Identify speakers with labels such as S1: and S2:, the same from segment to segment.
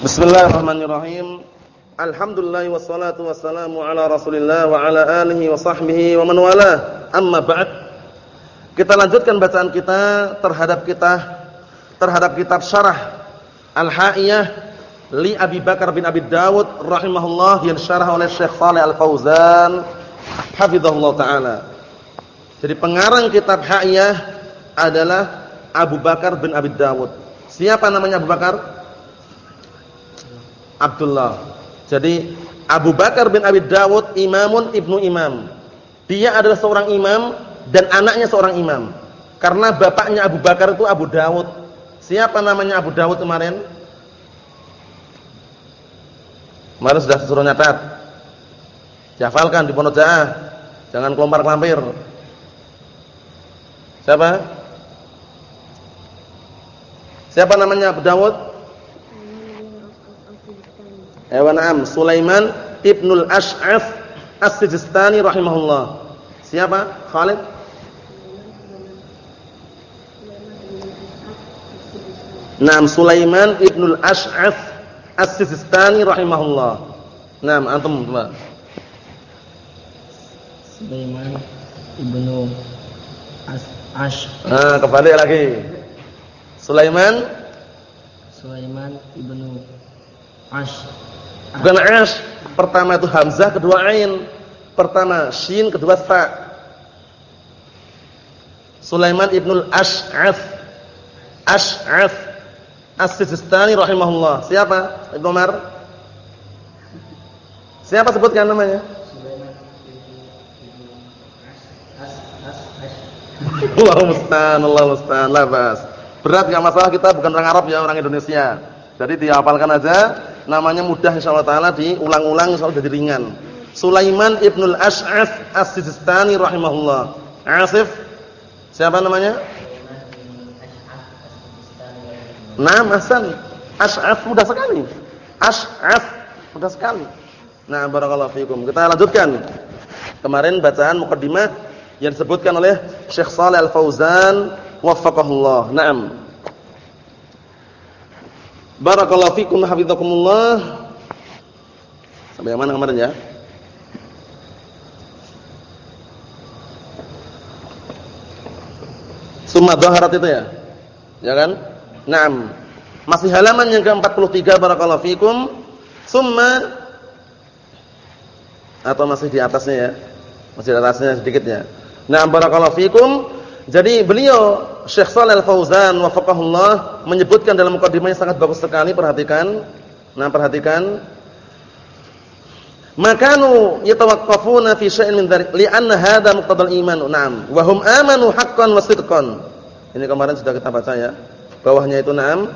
S1: Bismillahirrahmanirrahim. Alhamdulillah wassalatu wassalamu ala Rasulillah wa ala alihi wa sahbihi wa man wala. Amma ba'd. Kita lanjutkan bacaan kita terhadap kita terhadap kitab Syarah Al-Ha'iyah li Abi Bakar bin Abi Dawud rahimahullah yang syarah oleh Syekh Shalih Al-Fauzan hafizahullah taala. Jadi pengarang kitab Ha'iyah adalah Abu Bakar bin Abi Dawud. Siapa namanya Abu Bakar? Abdullah. Jadi Abu Bakar bin Abi Dawud imamun ibnu imam. Dia adalah seorang imam dan anaknya seorang imam. Karena bapaknya Abu Bakar itu Abu Dawud. Siapa namanya Abu Dawud kemarin? Kemarin sudah suruh nyatat. Dihafalkan di pondok Jangan kelompar-kelampir. Siapa? Siapa namanya Abu Dawud? Ewa na'am, Sulaiman Ibnul Ash'af As-Sijistani rahimahullah. Siapa? Khalid? Naam, Sulaiman Ibnul Ash'af As-Sijistani rahimahullah. Naam, antum coba.
S2: Sulaiman Ibnu Ash
S1: Nah, kembali lagi. Sulaiman
S2: Sulaiman Ibnu Ash
S1: Bukan ash. Pertama itu hamzah, kedua ain. Pertama shin, kedua fa. Sulaiman ibnul Ash'af. Ash'af. As-Sistani rahimahullah. Siapa? Ibnu Umar. Siapa sebutkan namanya? Allah musta'an, Allah musta'an, labas. Berat enggak masalah kita bukan orang Arab ya, orang Indonesia. Jadi dihafalkan aja namanya mudah insyaallah taala diulang-ulang insyaallah jadi ringan. Sulaiman Ibnul Ash'af As-Sistani rahimahullah. Asif siapa namanya? Naam Hasan. Ash'af mudah sekali. Ash'af mudah sekali. Nah, barakallahu fiikum. Kita lanjutkan. Kemarin bacaan mukaddimah yang disebutkan oleh Syekh Shalih Al-Fauzan waffaqahullah. Naam. Barakallahu fikum hafizakumullah. Sampai mana kemarin ya? Summa dhaharat itu ya? Ya kan? Naam. Masih halaman yang ke-43 barakallahu fikum. Summa atau masih di atasnya ya? Masih di atasnya sedikit ya. Naam barakallahu fikum. Jadi beliau Syekh Shalal Al-Fauzan wafaqahullah menyebutkan dalam mukadimahnya sangat bagus sekali perhatikan. Nah, perhatikan. Makanu yatawaqqafuna fi syai'in min dzalik li'anna hadha muqtadal iman. Naam. Wa hum amanu haqqan wa sidqan. Ini kemarin sudah kita baca ya. Bawahnya itu naam.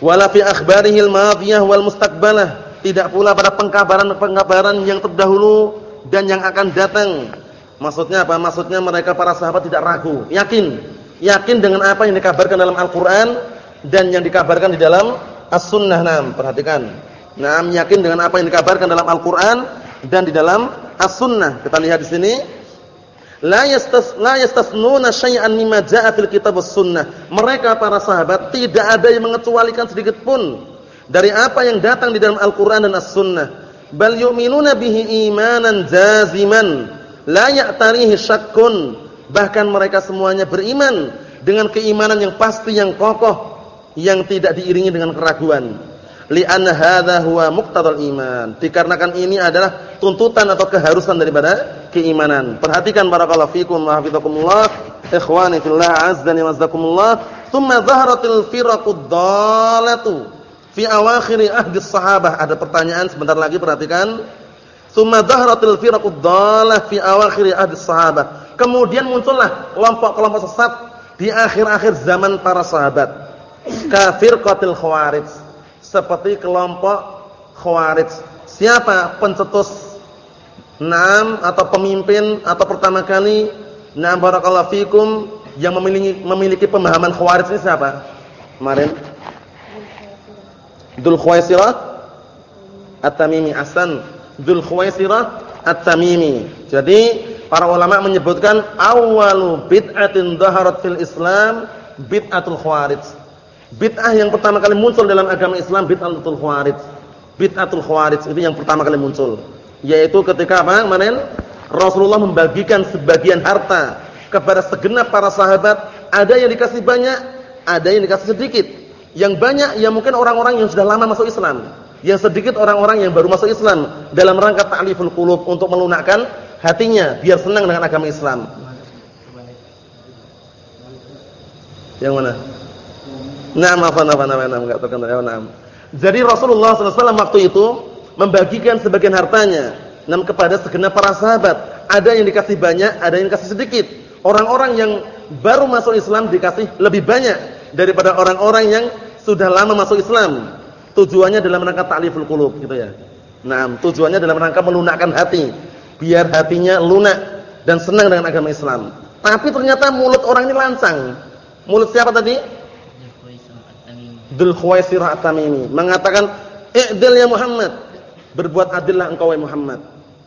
S1: Wala fi akhbarihi al-madhiyah wal mustaqbalah. Tidak pula pada pengkabaran-pengkabaran yang terdahulu dan yang akan datang Maksudnya apa? Maksudnya mereka para sahabat tidak ragu, yakin. Yakin dengan apa yang dikabarkan dalam Al-Qur'an dan yang dikabarkan di dalam As-Sunnah. Naam, perhatikan. Naam, yakin dengan apa yang dikabarkan dalam Al-Qur'an dan di dalam As-Sunnah. Kita lihat di sini. La yastas la yastasnuna syai'an mimma jaa'a fil kitab was-sunnah. Mereka para sahabat tidak ada yang mengecualikan sedikit pun dari apa yang datang di dalam Al-Qur'an dan As-Sunnah. Bal yu'minuna bihi imanan jaziman la ya'tarihi syakkun. Bahkan mereka semuanya beriman dengan keimanan yang pasti yang kokoh yang tidak diiringi dengan keraguan. Li'anna hadza huwa muqtadal iman. Dikarenakan ini adalah tuntutan atau keharusan daripada keimanan. Perhatikan barakallahu fikum wa hafizakumullah. Ikhwani fillah azzani wazakumullah thumma zaharatil firaqud dhalatu. Fi awakhir ahdi sahabah. Ada pertanyaan sebentar lagi perhatikan Tsumma dhaharatil firaqud dhalah fi awakhir ahdi sahabat. Kemudian muncullah kelompok-kelompok sesat di akhir-akhir zaman para sahabat. Kafir qatil khawarij. Seperti kelompok khawarij. Siapa pencetus enam atau pemimpin atau pertama kali Naam barakallahu fikum yang memiliki memiliki pemahaman khawarij ini siapa? Kemarin Dzul Khuwaisirah At-Tamimi Hasan Dzul Khuwaisirah At-Tamimi. Jadi para ulama menyebutkan awalu bid'atin dhaharat fil Islam bid'atul khawarij. Bid'ah yang pertama kali muncul dalam agama Islam bid'atul khawarij. Bid'atul khawarij itu yang pertama kali muncul. Yaitu ketika apa? Kemarin Rasulullah membagikan sebagian harta kepada segenap para sahabat, ada yang dikasih banyak, ada yang dikasih sedikit. Yang banyak ya mungkin orang-orang yang sudah lama masuk Islam. Yang sedikit orang-orang yang baru masuk Islam dalam rangka ta'liful qulub untuk melunakkan hatinya biar senang dengan agama Islam. Yang mana? Naam apa apa apa enggak terkenal ya naam. Jadi Rasulullah SAW waktu itu membagikan sebagian hartanya nam kepada segenap para sahabat. Ada yang dikasih banyak, ada yang dikasih sedikit. Orang-orang yang baru masuk Islam dikasih lebih banyak daripada orang-orang yang sudah lama masuk Islam. Tujuannya dalam rangka ta'liful qulub gitu ya. Nah, tujuannya dalam rangka melunakkan hati, biar hatinya lunak dan senang dengan agama Islam. Tapi ternyata mulut orang ini lancang. Mulut siapa tadi? Dzul Khuwaisirah At-Tamimi mengatakan, "I'dil ya Muhammad." Berbuat adillah engkau wahai Muhammad.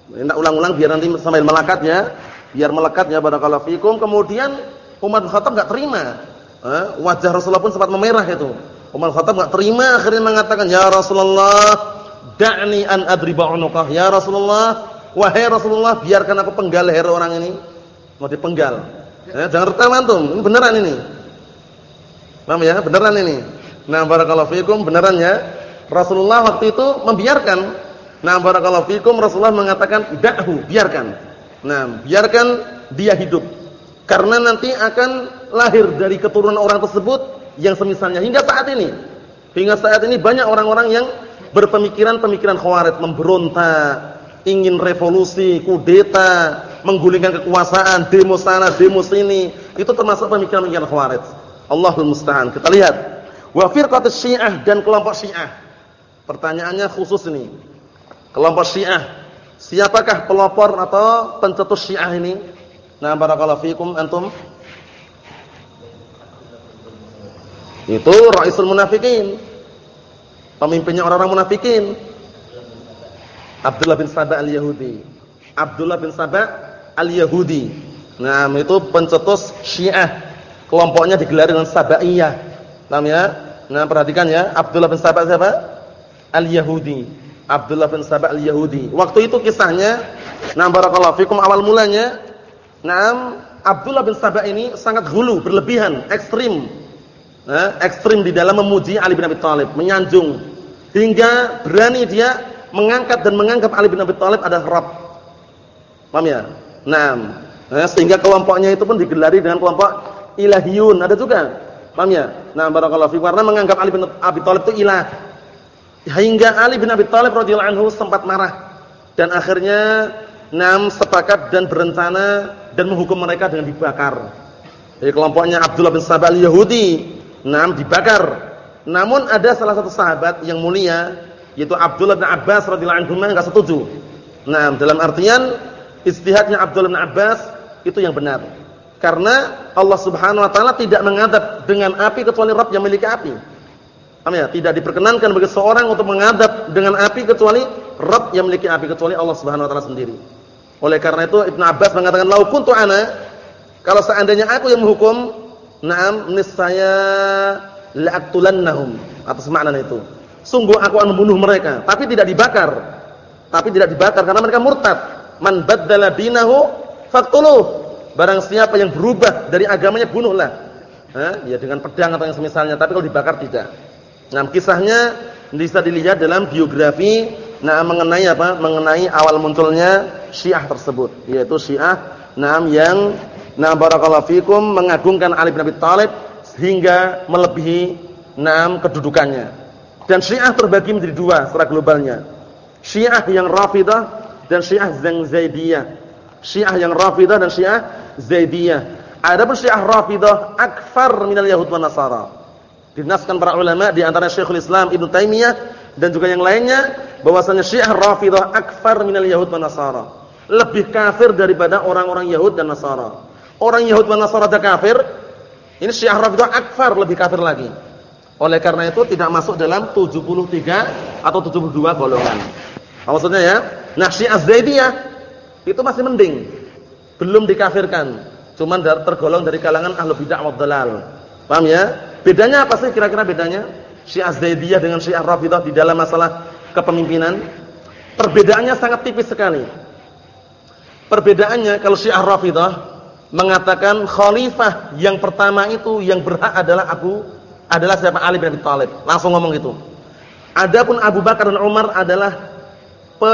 S1: Hendak ulang-ulang biar nanti sambil melekat ya. Biar melekat ya barakallahu fikum. Kemudian Umar bin Khattab enggak terima. Eh, wajah Rasulullah pun sempat memerah itu. Umar Khattab enggak terima akhirnya mengatakan, "Ya Rasulullah, da'ni an adriba unuqah." Ya Rasulullah, wahai Rasulullah, biarkan aku penggal leher orang ini. Mau dipenggal. Eh, jangan tertawa antum. Ini beneran ini. Paham ya? Beneran ini. Nah, barakallahu fikum beneran ya. Rasulullah waktu itu membiarkan. Nah, barakallahu fikum Rasulullah mengatakan, "Da'hu, biarkan." Nah, biarkan dia hidup. Karena nanti akan lahir dari keturunan orang tersebut yang semisalnya hingga saat ini. Hingga saat ini banyak orang-orang yang berpemikiran-pemikiran khawarij, memberontak, ingin revolusi, kudeta, menggulingkan kekuasaan, demo sana, demo sini. Itu termasuk pemikiran-pemikiran khawarij. Allahul musta'an. Kita lihat Wa firqatus Syiah dan kelompok Syiah. Pertanyaannya khusus ini. Kelompok Syiah. Siapakah pelopor atau pencetus Syiah ini? Nah, barakallahu fikum antum. Itu Raisul Munafikin. Pemimpinnya orang-orang munafikin. Abdullah bin Sabah al-Yahudi. Abdullah bin Sabah al-Yahudi. Nah, itu pencetus Syiah. Kelompoknya digelar dengan Sabaiyah. Ya? Nah, perhatikan ya, Abdullah bin Sabah siapa? Al-Yahudi. Abdullah bin Sabah Al-Yahudi. Waktu itu kisahnya, nah barakallahu fikum awal mulanya, nah Abdullah bin Sabah ini sangat hulu, berlebihan, ekstrim. Nah, ekstrim di dalam memuji Ali bin Abi Thalib, menyanjung hingga berani dia mengangkat dan menganggap Ali bin Abi Thalib adalah Rabb. Paham ya? Nah, nah, sehingga kelompoknya itu pun digelari dengan kelompok Ilahiyun, ada juga Paham ya? Nah, barakallahu fiikum karena menganggap Ali bin Abi Thalib itu ilah. Hingga Ali bin Abi Thalib radhiyallahu anhu sempat marah dan akhirnya enam sepakat dan berencana dan menghukum mereka dengan dibakar. Jadi kelompoknya Abdullah bin Sabah al-Yahudi, enam dibakar. Namun ada salah satu sahabat yang mulia yaitu Abdullah bin Abbas radhiyallahu anhu enggak setuju. Nah, dalam artian istihadnya Abdullah bin Abbas itu yang benar. Karena Allah Subhanahu wa taala tidak mengadab dengan api kecuali Rabb yang memiliki api. Paham ya? Tidak diperkenankan bagi seorang untuk mengadab dengan api kecuali Rabb yang memiliki api kecuali Allah Subhanahu wa taala sendiri. Oleh karena itu Ibnu Abbas mengatakan lau kuntu ana kalau seandainya aku yang menghukum, na'am niscaya la'aqtulannahum. Atas makna itu. Sungguh aku akan membunuh mereka, tapi tidak dibakar. Tapi tidak dibakar karena mereka murtad. Man baddala dinahu faqtuluh. Barang siapa yang berubah dari agamanya bunuhlah. Hah? Ya dengan pedang atau yang semisalnya, tapi kalau dibakar tidak. Nah, kisahnya bisa dilihat dalam biografi nah mengenai apa? Mengenai awal munculnya Syiah tersebut, yaitu Syiah nah yang nah barakallahu fikum mengagungkan Ali bin Abi Thalib hingga melebihi enam kedudukannya. Dan Syiah terbagi menjadi dua secara globalnya. Syiah yang Rafidah dan Syiah yang Zaidiyah. Syiah yang Rafidah dan Syiah Zaidiyah. Adapun Syiah Rafidah akfar minal Yahud wan Nasara. Dinaskan para ulama di antara Syekhul Islam Ibnu Taimiyah dan juga yang lainnya bahwasanya Syiah Rafidah akfar minal Yahud wan Nasara. Lebih kafir daripada orang-orang Yahud dan Nasara. Orang Yahud dan Nasara kafir, ini Syiah Rafidah akfar lebih kafir lagi. Oleh karena itu tidak masuk dalam 73 atau 72 golongan. Maksudnya ya? Nah, Syiah Zaidiyah itu masih mending belum dikafirkan, cuman tergolong dari kalangan ahlu bid'ah wa dhalal. Paham ya? Bedanya apa sih kira-kira bedanya? Syiah Zaidiyah dengan Syiah Rafidah di dalam masalah kepemimpinan? Perbedaannya sangat tipis sekali. Perbedaannya kalau Syiah Rafidah mengatakan khalifah yang pertama itu yang berhak adalah Abu adalah siapa Ali bin Abi Thalib. Langsung ngomong gitu. Adapun Abu Bakar dan Umar adalah pe,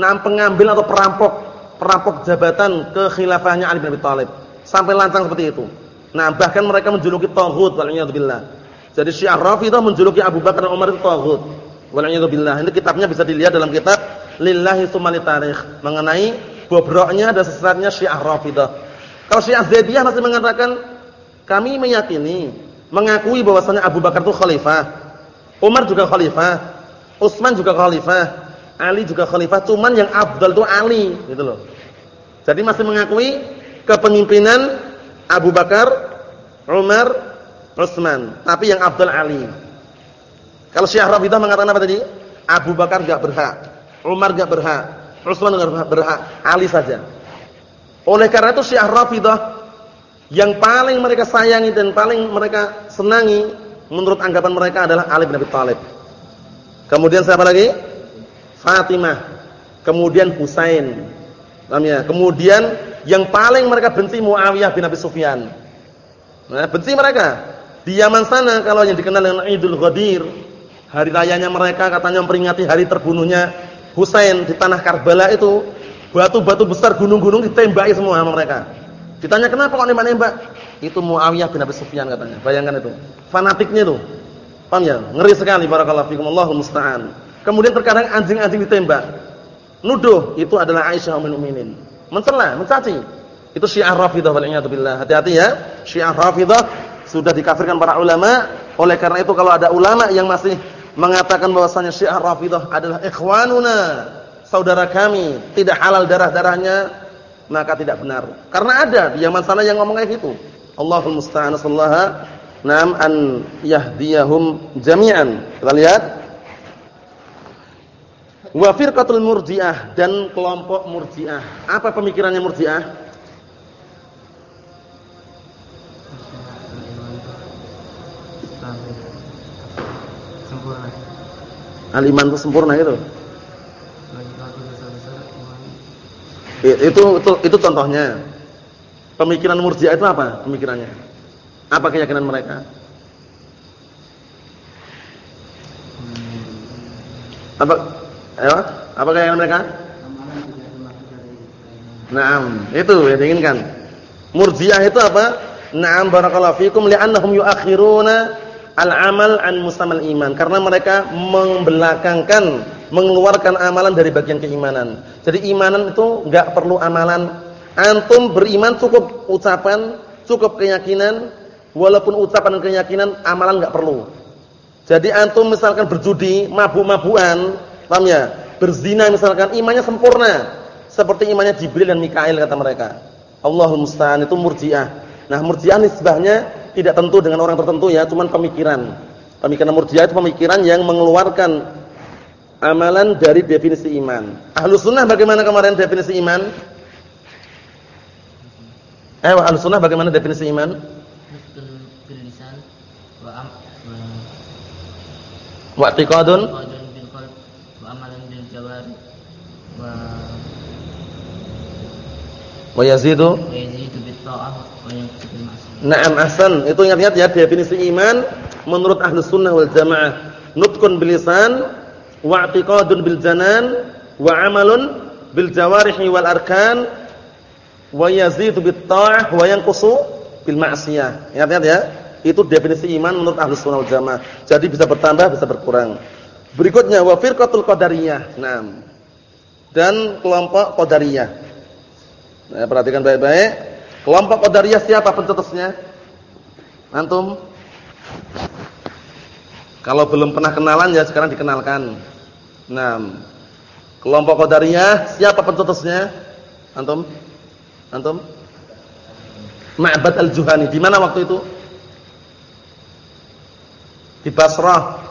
S1: pengambil atau perampok perampok jabatan kekhilafahnya Ali bin Abi Thalib. Sampai lancang seperti itu. Nah, bahkan mereka menjuluki tauhid billah. Jadi Syiah Rafidah menjuluki Abu Bakar dan Umar itu tauhid. billah. Ini kitabnya bisa dilihat dalam kitab Lillahi Tsumali Tarikh mengenai bobroknya dan sesatnya Syiah Rafidah. Kalau Syiah Zaidiyah masih mengatakan kami meyakini, mengakui bahwasanya Abu Bakar itu khalifah, Umar juga khalifah, Utsman juga khalifah, Ali juga khalifah, cuman yang afdal itu Ali, gitu loh. Jadi masih mengakui kepemimpinan Abu Bakar, Umar, Utsman, tapi yang afdal Ali. Kalau Syiah Rafidah mengatakan apa tadi? Abu Bakar enggak berhak, Umar enggak berhak, Utsman berhak, Ali saja. Oleh karena itu Syiah Rafidah yang paling mereka sayangi dan paling mereka senangi menurut anggapan mereka adalah Ali bin Abi Thalib. Kemudian siapa lagi? Fatimah. Kemudian Husain. Namanya. Kemudian yang paling mereka benci Muawiyah bin Abi Sufyan. Nah, benci mereka. Di Yaman sana kalau yang dikenal dengan Idul Ghadir, hari rayanya mereka katanya memperingati hari terbunuhnya Husain di tanah Karbala itu batu-batu besar gunung-gunung ditembaki semua sama mereka. Ditanya kenapa kok nembak-nembak? Itu Muawiyah bin Abi Sufyan katanya. Bayangkan itu. Fanatiknya itu. Paham ya? Ngeri sekali barakallahu fikum Allahul musta'an. Kemudian terkadang anjing-anjing ditembak. Nuduh itu adalah Aisyah ummul mukminin. Mencela, mencaci. Itu Syiah Rafidah wal billah. Hati-hati ya. Syiah Rafidah sudah dikafirkan para ulama. Oleh karena itu kalau ada ulama yang masih mengatakan bahwasanya Syiah Rafidah adalah ikhwanuna, saudara kami, tidak halal darah-darahnya, maka tidak benar. Karena ada di zaman sana yang ngomong kayak gitu. Allahul musta'an sallaha nam an yahdiyahum jami'an. Kita lihat. Wa firqatul murji'ah dan kelompok murji'ah. Apa pemikirannya murji'ah? Al-iman itu sempurna itu. Itu itu itu contohnya. Pemikiran Murji'ah itu apa? Pemikirannya. Apa keyakinan mereka? Apa ya? Apa keyakinan mereka? Naam, itu yang diinginkan. Murji'ah itu apa? Naam barakallahu fikum li'annahum yu'akhiruna al-amal an musamal iman karena mereka membelakangkan mengeluarkan amalan dari bagian keimanan. Jadi imanan itu enggak perlu amalan. Antum beriman cukup ucapan, cukup keyakinan, walaupun ucapan dan keyakinan amalan enggak perlu. Jadi antum misalkan berjudi, mabuk-mabukan, paham ya? Berzina misalkan imannya sempurna seperti imannya Jibril dan Mikail kata mereka. Allahul musta'an itu murji'ah. Nah, murji'ah nisbahnya tidak tentu dengan orang tertentu ya, cuman pemikiran. Pemikiran Murji'ah itu pemikiran yang mengeluarkan amalan dari definisi iman. Ahlu sunnah bagaimana kemarin definisi iman? Eh, ahlu sunnah bagaimana definisi iman? Wa i'tiqadun wa yazidu Naam ahsan, itu ingat-ingat ya definisi iman menurut Ahlus Sunnah wal Jamaah. Nutqun bil lisan wa i'tiqadun bil janan wa 'amalun bil jawarihi wal arkan wa yazidu bit ta'ah wa yanqusu bil ma'siyah. Ingat-ingat ya. Itu definisi iman menurut Ahlus Sunnah wal Jamaah. Jadi bisa bertambah, bisa berkurang. Berikutnya wa firqatul qadariyah. Naam. Dan kelompok qadariyah. Nah, perhatikan baik-baik. Kelompok Qadariyah siapa pencetusnya? Antum? Kalau belum pernah kenalan ya sekarang dikenalkan. Nah, kelompok Qadariyah siapa pencetusnya? Antum? Antum? Ma'bad al-Juhani. Di mana waktu itu? Di Basrah.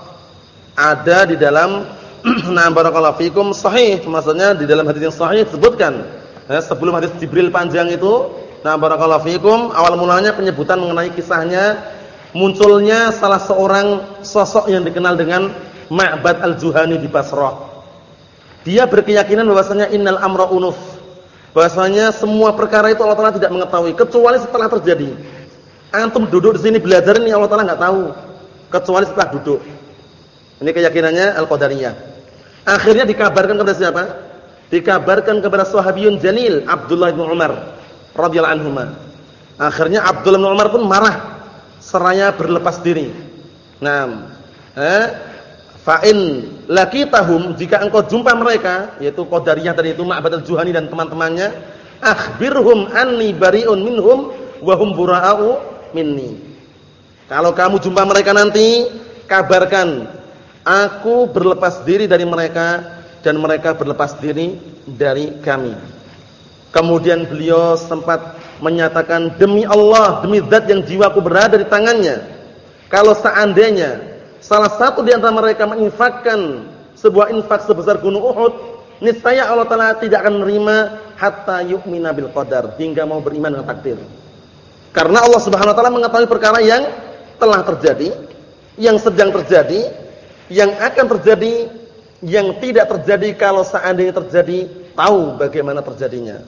S1: Ada di dalam Nah barakallahu fikum sahih, maksudnya di dalam hadis yang sahih disebutkan. Ya, sebelum hadis Jibril panjang itu Nah, barakallahu fikum, awal mulanya penyebutan mengenai kisahnya munculnya salah seorang sosok yang dikenal dengan Ma'bad al-Juhani di Basrah. Dia berkeyakinan bahwasanya innal amra unuf. Bahwasanya semua perkara itu Allah Taala tidak mengetahui kecuali setelah terjadi. Antum duduk di sini belajar ini Allah Taala enggak tahu kecuali setelah duduk. Ini keyakinannya Al-Qadariyah. Akhirnya dikabarkan kepada siapa? Dikabarkan kepada sahabiyun Janil Abdullah bin Umar radhiyallahu anhuma. Akhirnya Abdullah bin Umar pun marah seraya berlepas diri. Nah, eh Fa'in tahum jika engkau jumpa mereka yaitu Qadariyah tadi itu Ma'bad al-Juhani dan teman-temannya akhbirhum anni bari'un minhum wa hum bura'u minni. Kalau kamu jumpa mereka nanti kabarkan aku berlepas diri dari mereka dan mereka berlepas diri dari kami. Kemudian beliau sempat menyatakan demi Allah, demi zat yang jiwaku berada di tangannya. Kalau seandainya salah satu di antara mereka menginfakkan sebuah infak sebesar gunung Uhud, niscaya Allah Taala tidak akan menerima hatta yu'mina bil qadar, hingga mau beriman dengan takdir. Karena Allah Subhanahu wa taala mengetahui perkara yang telah terjadi, yang sedang terjadi, yang akan terjadi, yang tidak terjadi kalau seandainya terjadi, tahu bagaimana terjadinya.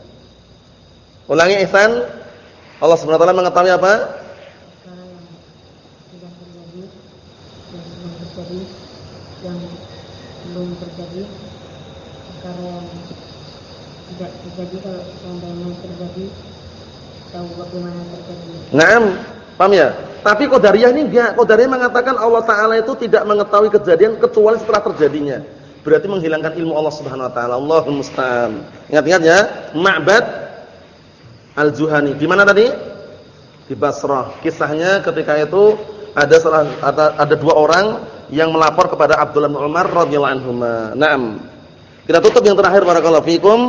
S1: Ulangi ihsan. Allah Subhanahu wa taala mengetahui apa?
S3: belum terjadi perkara yang tidak terjadi kalau seandainya terjadi tahu bagaimana terjadi.
S1: Naam, paham ya? Tapi Qadariyah ini enggak. Qadariyah mengatakan Allah taala itu tidak mengetahui kejadian kecuali setelah terjadinya. Berarti menghilangkan ilmu Allah Subhanahu wa taala. Allahul musta'an. Ingat-ingat ya, Ma'bad Al-Juhani. Di mana tadi? Di Basrah. Kisahnya ketika itu ada salah ada, ada dua orang yang melapor kepada Abdullah bin Umar radhiyallahu anhu. Naam. Kita tutup yang terakhir barakallahu fikum.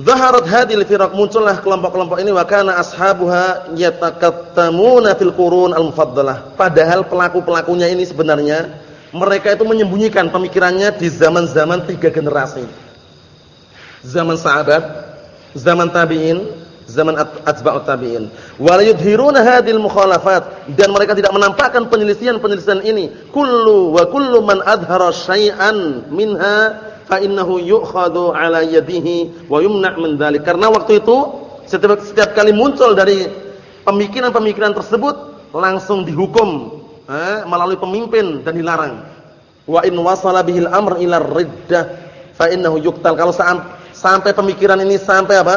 S1: Zaharat hadhil firaq muncullah kelompok-kelompok ini wa kana ashabuha yatakattamuna fil qurun al-mufaddalah. Padahal pelaku-pelakunya ini sebenarnya mereka itu menyembunyikan pemikirannya di zaman-zaman tiga generasi. Zaman sahabat, zaman tabi'in, zaman atba'ut tabi'in. Wa la yudhiruna hadhil mukhalafat dan mereka tidak menampakkan penyelisihan-penyelisihan ini. Kullu wa kullu man adhara syai'an minha fa innahu yu'khadhu ala yadihi wa yumna' min dzalik. Karena waktu itu setiap setiap kali muncul dari pemikiran-pemikiran tersebut langsung dihukum eh, melalui pemimpin dan dilarang. Wa in wasala bihil amr ila riddah fa innahu yuqtal. Kalau sampai pemikiran ini sampai apa?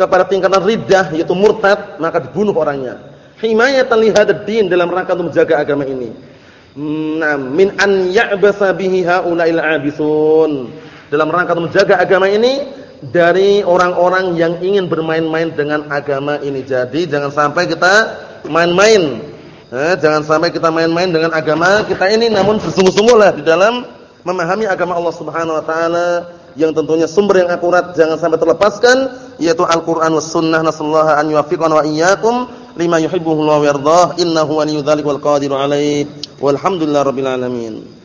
S1: kepada tingkatan riddah yaitu murtad maka dibunuh orangnya. Himayatan li din dalam rangka untuk menjaga agama ini. Nah min an ya'basa bihi haula'il abisun. Dalam rangka untuk menjaga agama ini dari orang-orang yang ingin bermain-main dengan agama ini. Jadi jangan sampai kita main-main. Eh, jangan sampai kita main-main dengan agama kita ini namun bersungguh-sungguhlah di dalam memahami agama Allah Subhanahu wa taala yang tentunya sumber yang akurat jangan sampai terlepaskan yaitu Al-Qur'an was sunnah. Nasallahu an yuwaffiqana wa iyyakum lima yuhibbuhu wa yardah. Innahu waliyyu dzalika wal qadiru alaihi walhamdulillahirabbil alamin